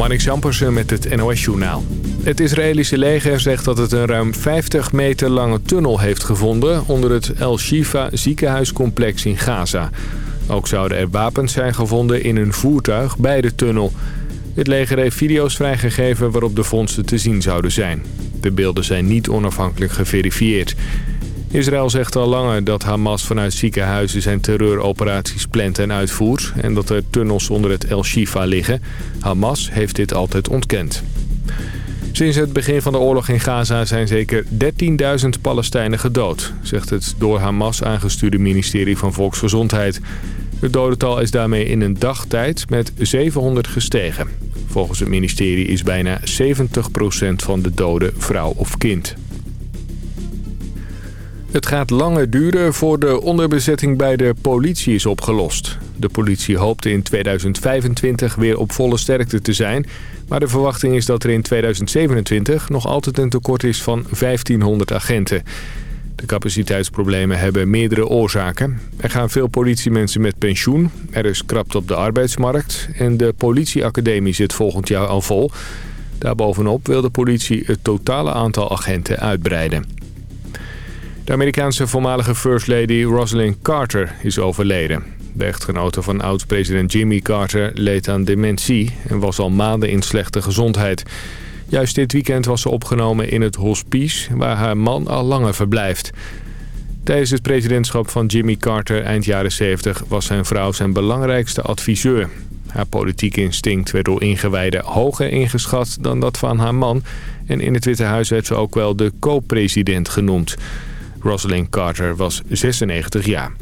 Marnik Jampersen met het NOS-journaal. Het Israëlische leger zegt dat het een ruim 50 meter lange tunnel heeft gevonden... onder het El Shifa ziekenhuiscomplex in Gaza. Ook zouden er wapens zijn gevonden in een voertuig bij de tunnel. Het leger heeft video's vrijgegeven waarop de vondsten te zien zouden zijn. De beelden zijn niet onafhankelijk geverifieerd. Israël zegt al langer dat Hamas vanuit ziekenhuizen zijn terreuroperaties plant en uitvoert... en dat er tunnels onder het El Shifa liggen. Hamas heeft dit altijd ontkend. Sinds het begin van de oorlog in Gaza zijn zeker 13.000 Palestijnen gedood... zegt het door Hamas aangestuurde ministerie van Volksgezondheid. Het dodental is daarmee in een dagtijd met 700 gestegen. Volgens het ministerie is bijna 70% van de doden vrouw of kind. Het gaat langer duren voor de onderbezetting bij de politie is opgelost. De politie hoopte in 2025 weer op volle sterkte te zijn... maar de verwachting is dat er in 2027 nog altijd een tekort is van 1500 agenten. De capaciteitsproblemen hebben meerdere oorzaken. Er gaan veel politiemensen met pensioen, er is krapte op de arbeidsmarkt... en de politieacademie zit volgend jaar al vol. Daarbovenop wil de politie het totale aantal agenten uitbreiden. De Amerikaanse voormalige First Lady Rosalind Carter is overleden. De echtgenote van oud-president Jimmy Carter leed aan dementie en was al maanden in slechte gezondheid. Juist dit weekend was ze opgenomen in het hospice waar haar man al langer verblijft. Tijdens het presidentschap van Jimmy Carter eind jaren 70 was zijn vrouw zijn belangrijkste adviseur. Haar politiek instinct werd door ingewijden hoger ingeschat dan dat van haar man. En in het Witte Huis werd ze ook wel de co-president genoemd. Rosalind Carter was 96 jaar.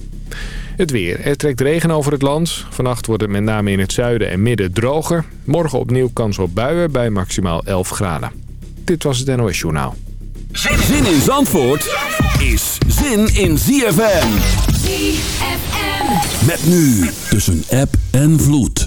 Het weer. Er trekt regen over het land. Vannacht wordt het met name in het zuiden en midden droger. Morgen opnieuw kans op buien bij maximaal 11 graden. Dit was het NOS Journaal. Zin in Zandvoort is zin in ZFM. ZFM. Met nu tussen app en vloed.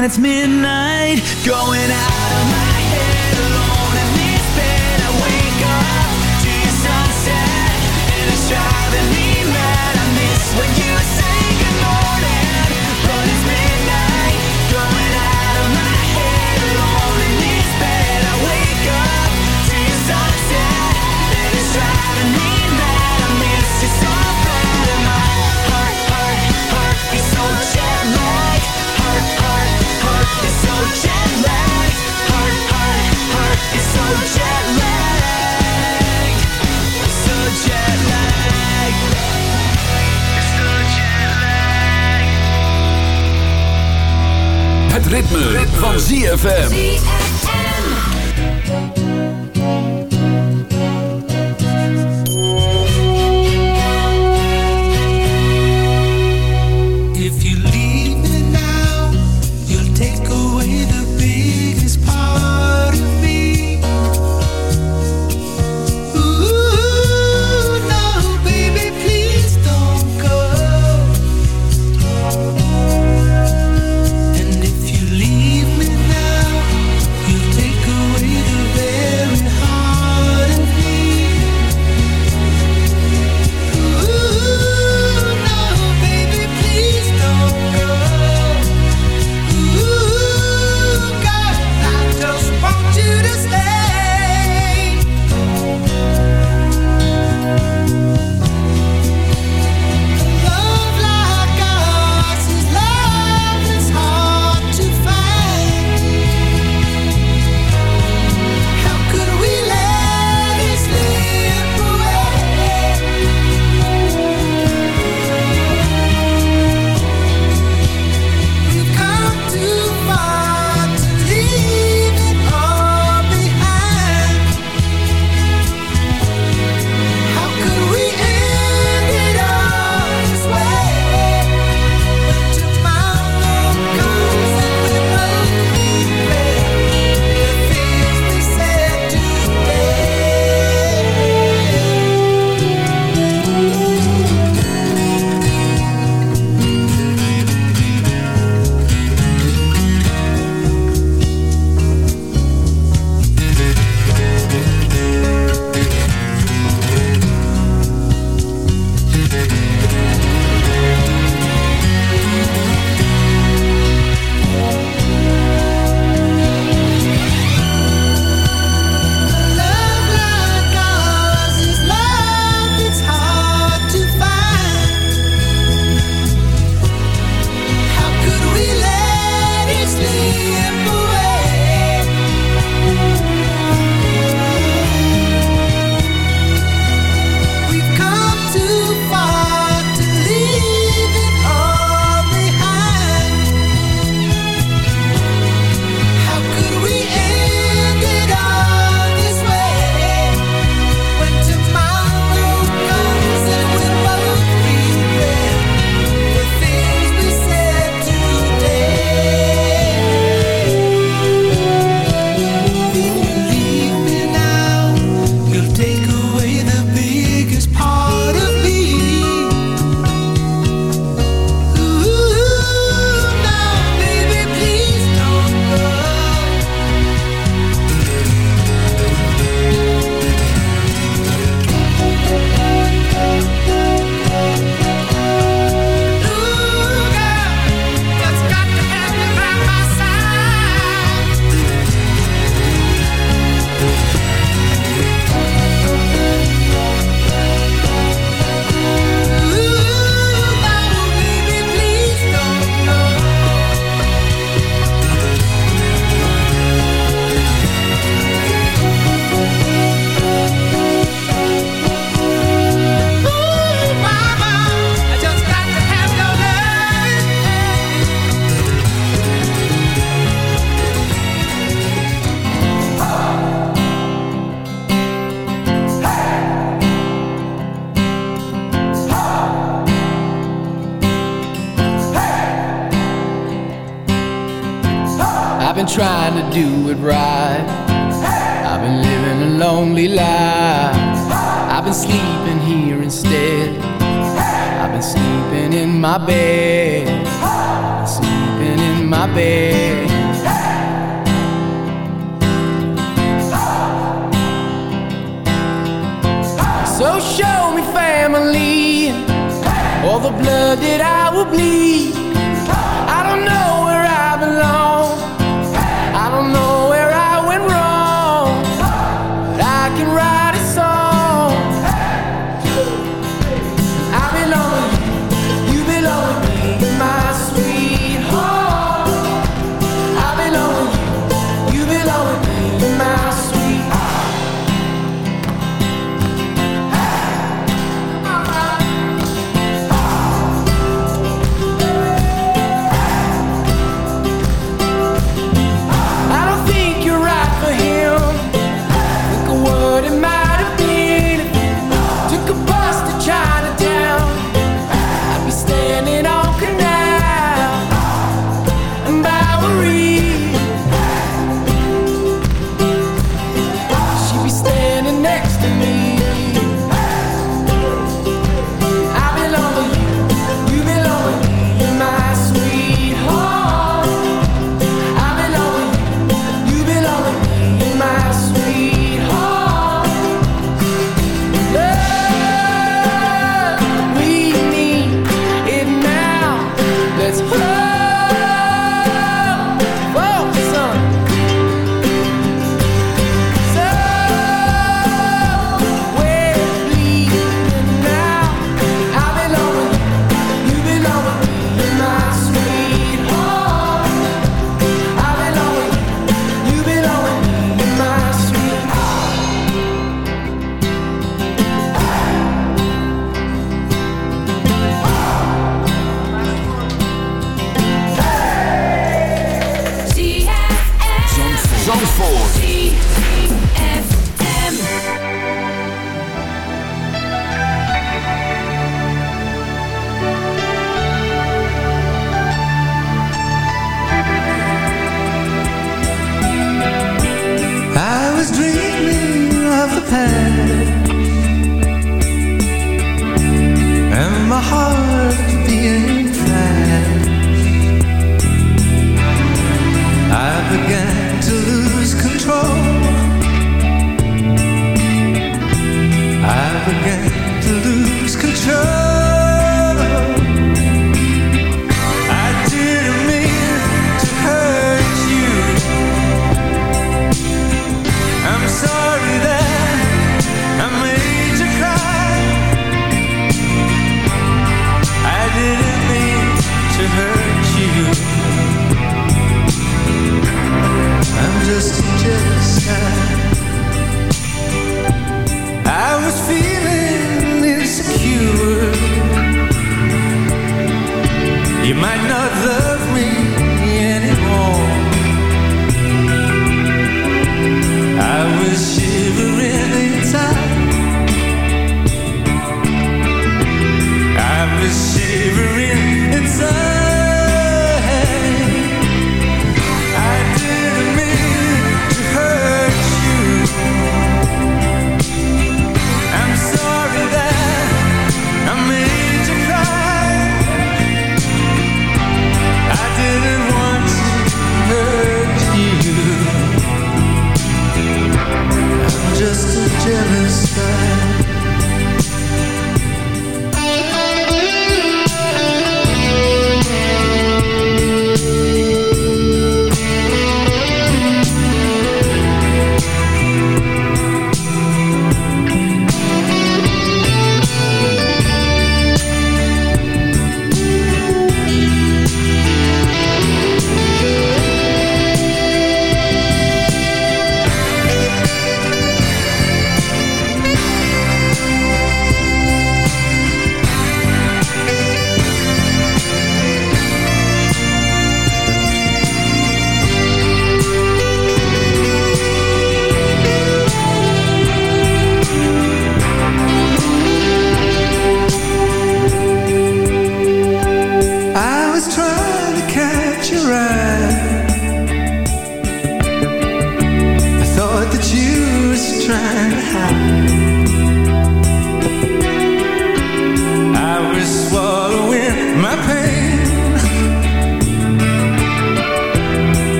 and it's midnight going out. van ZFM.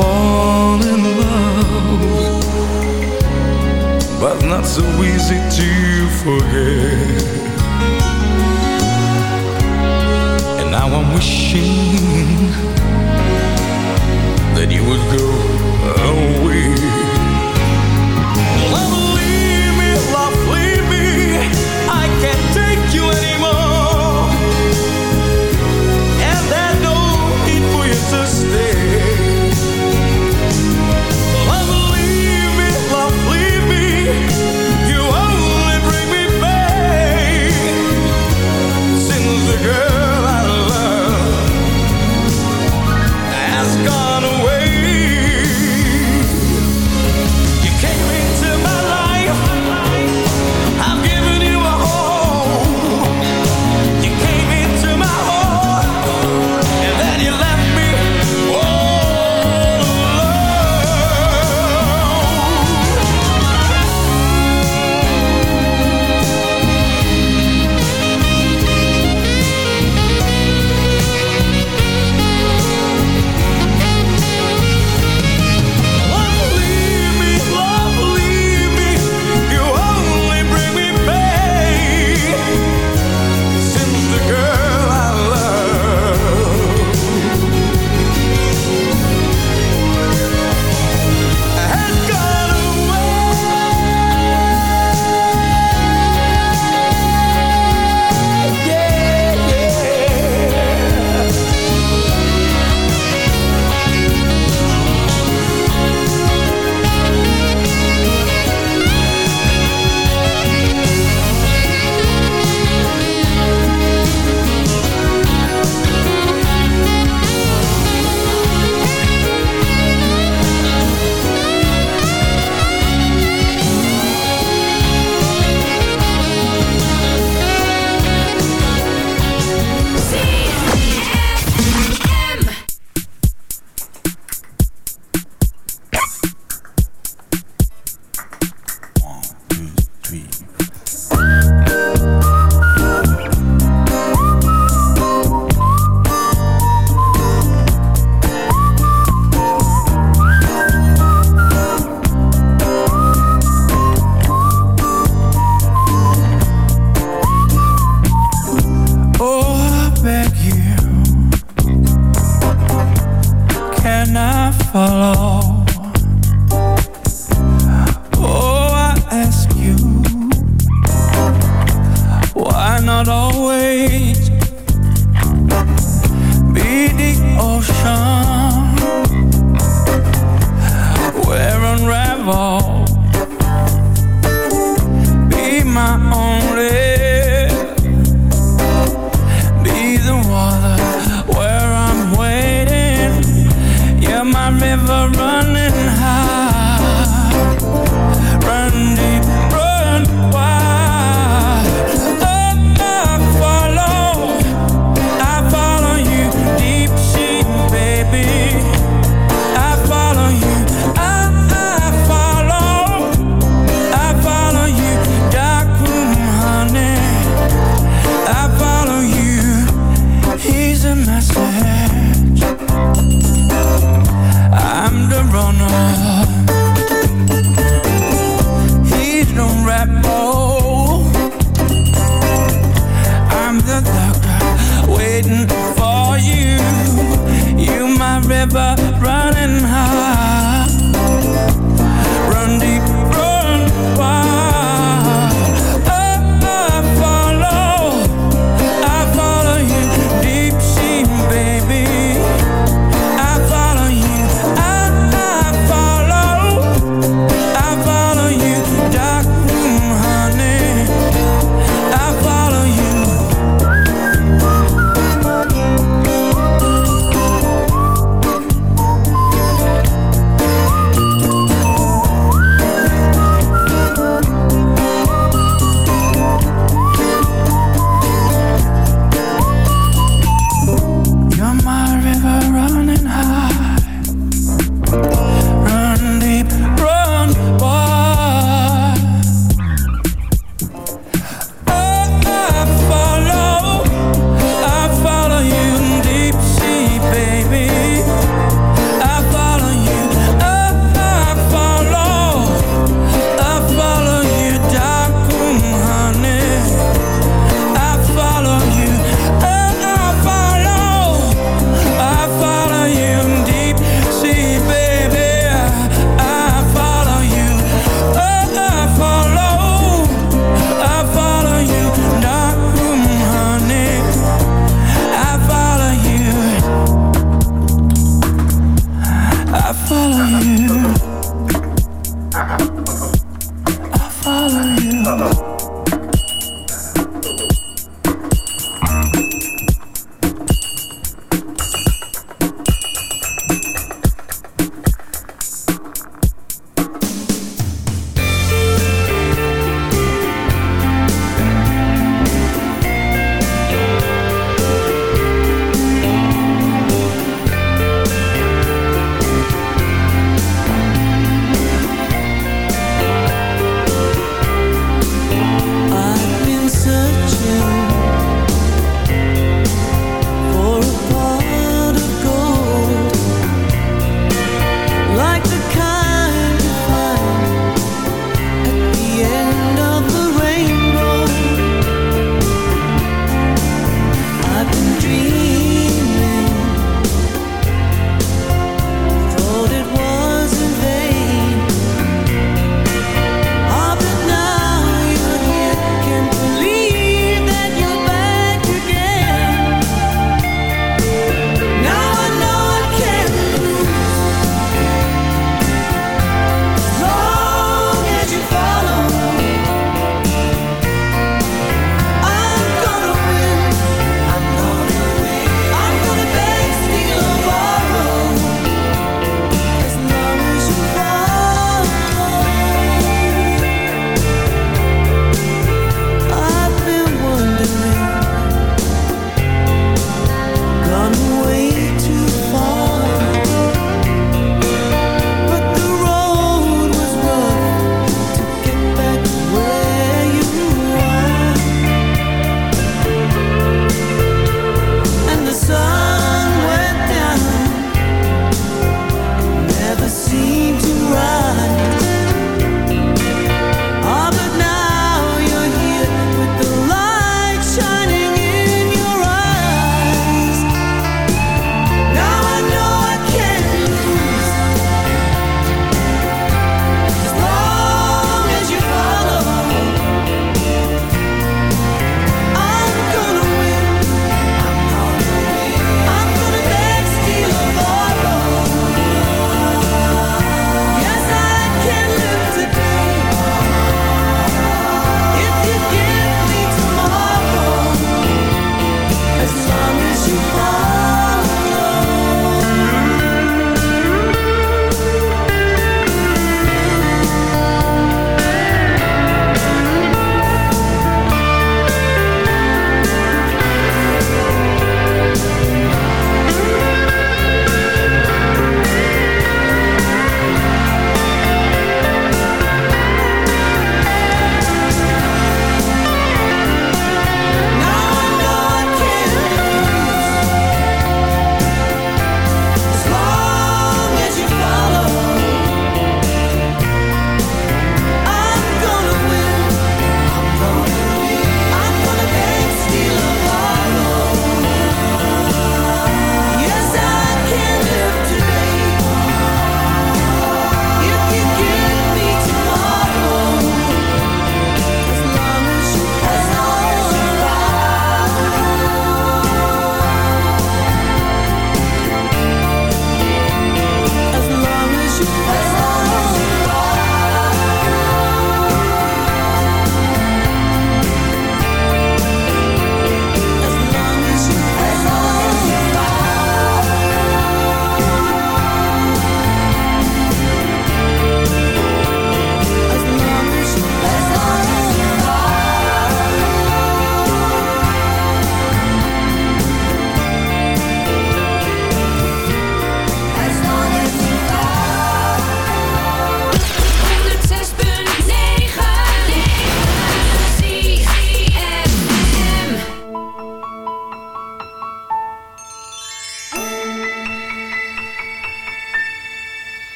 fall in love, but not so easy to.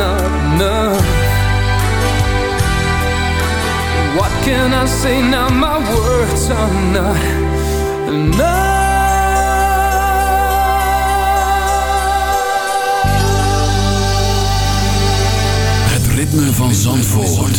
enough? What can I say now? My words are not enough. Het ritme van Zandvoort.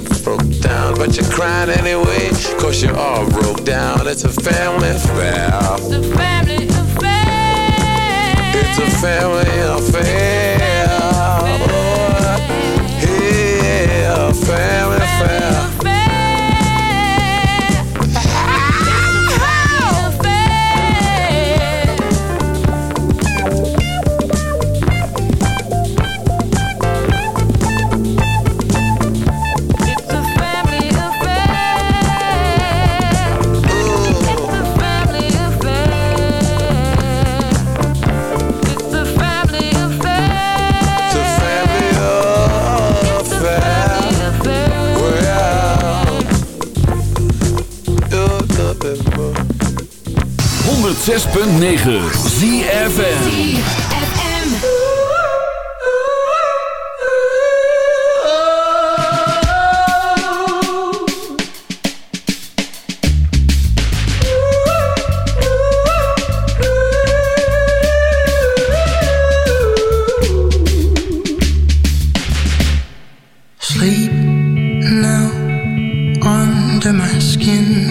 broke down. But you're crying anyway cause you're all broke down. It's a family affair. It's a family affair. It's a family affair. Oh, yeah, family affair. 106.9 ZFN Sleep now under my skin.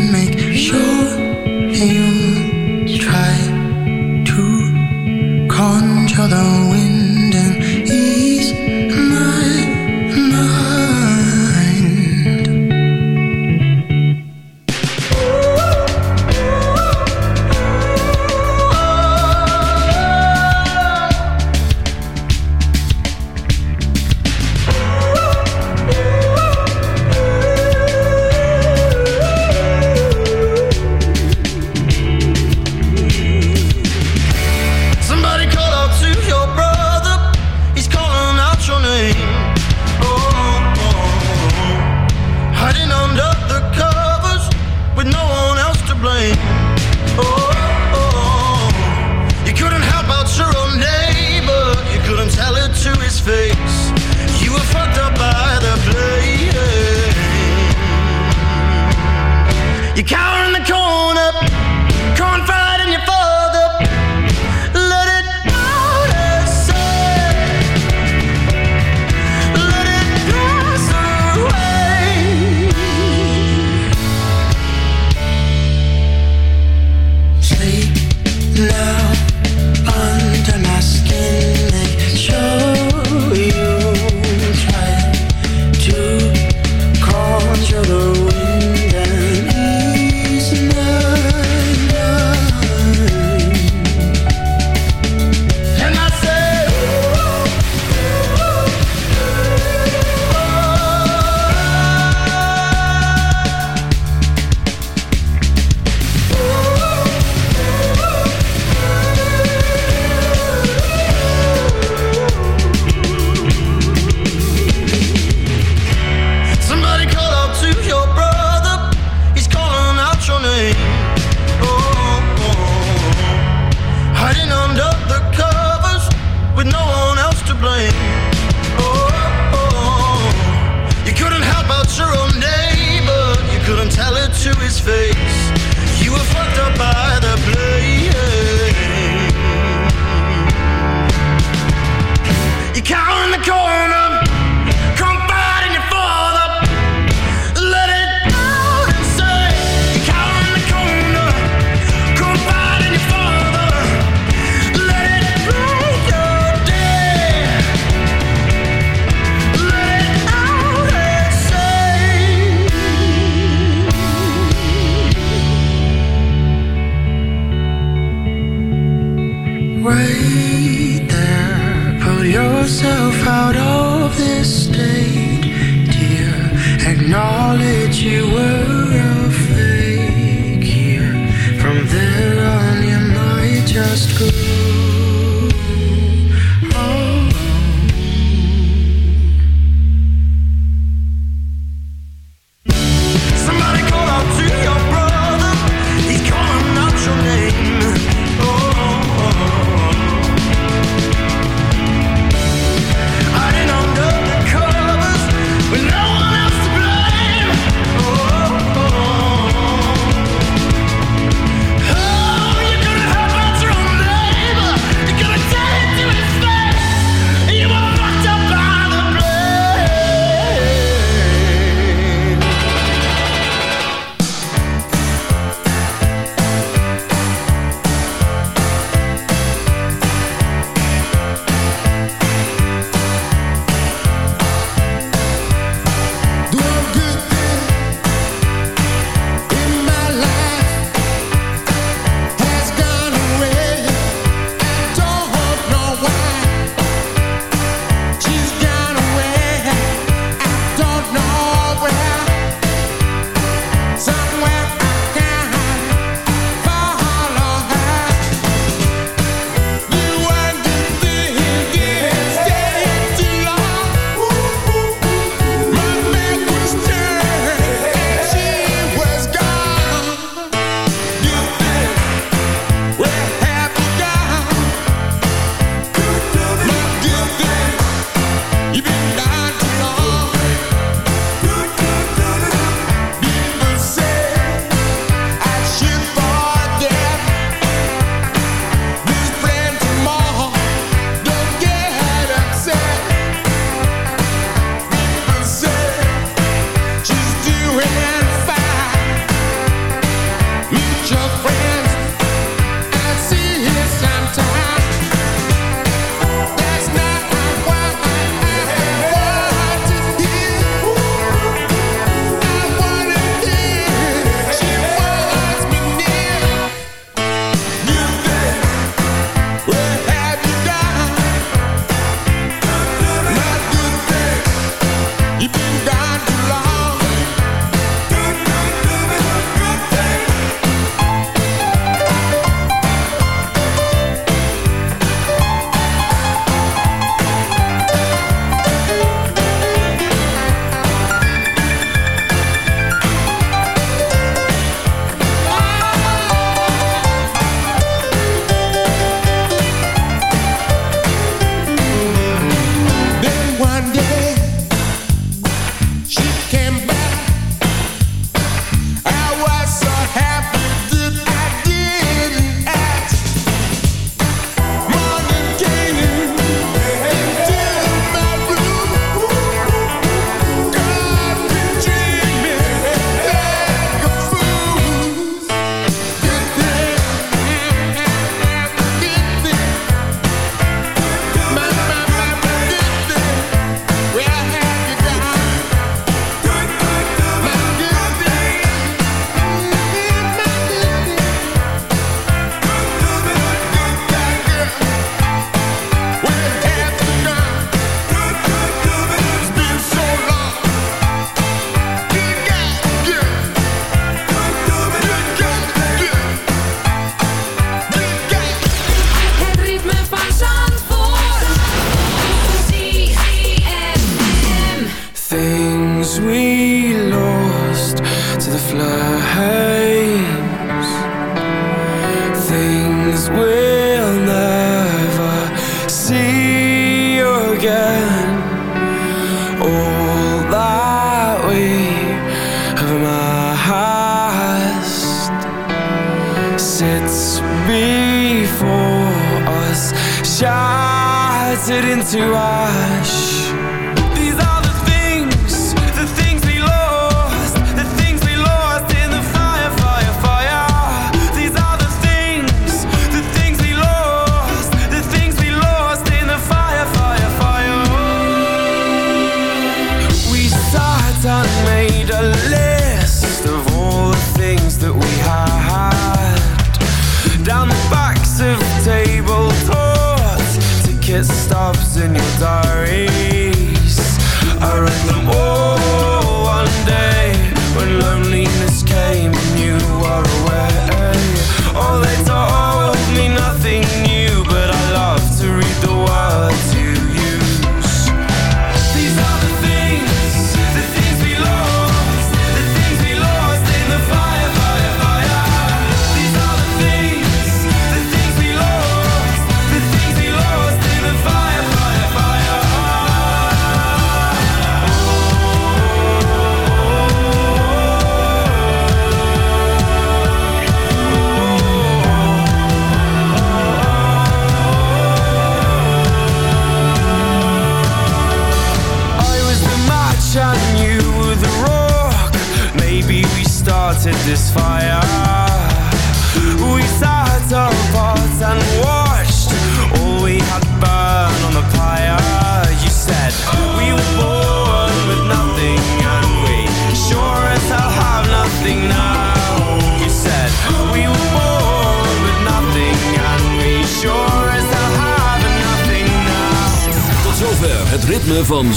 another